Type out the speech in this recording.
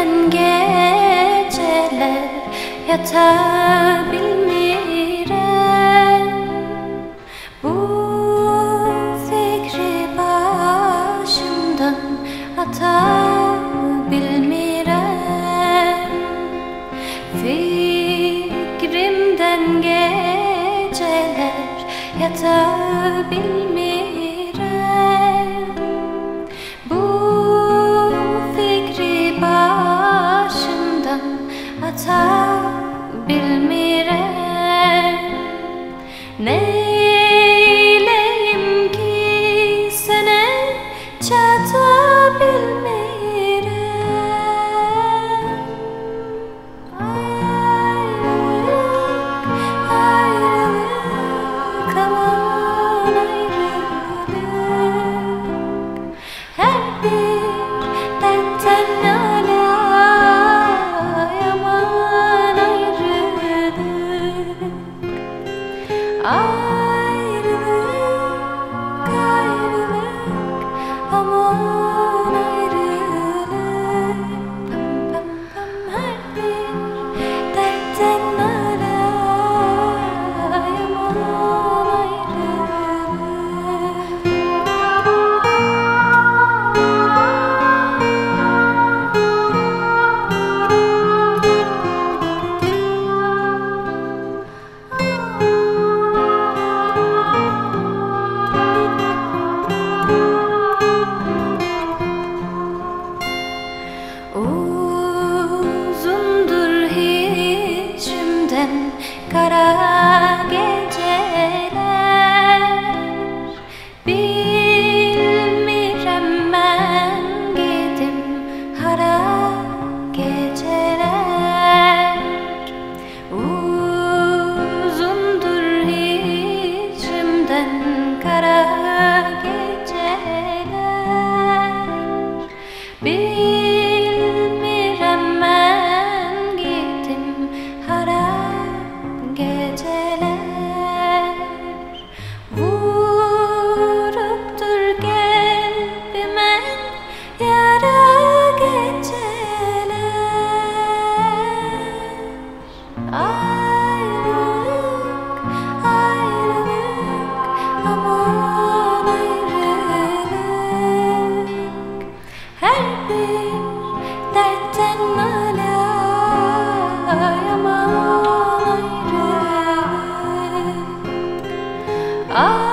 Geçen geceler yata Bu fikri başımdan ata bilmirem Fikrimden geceler yata atabilmirem Neyleyim ki sene çatabilmirem Ayrılık, ayrılık, aman ayrılık. Her bir Ayrılık, から Ah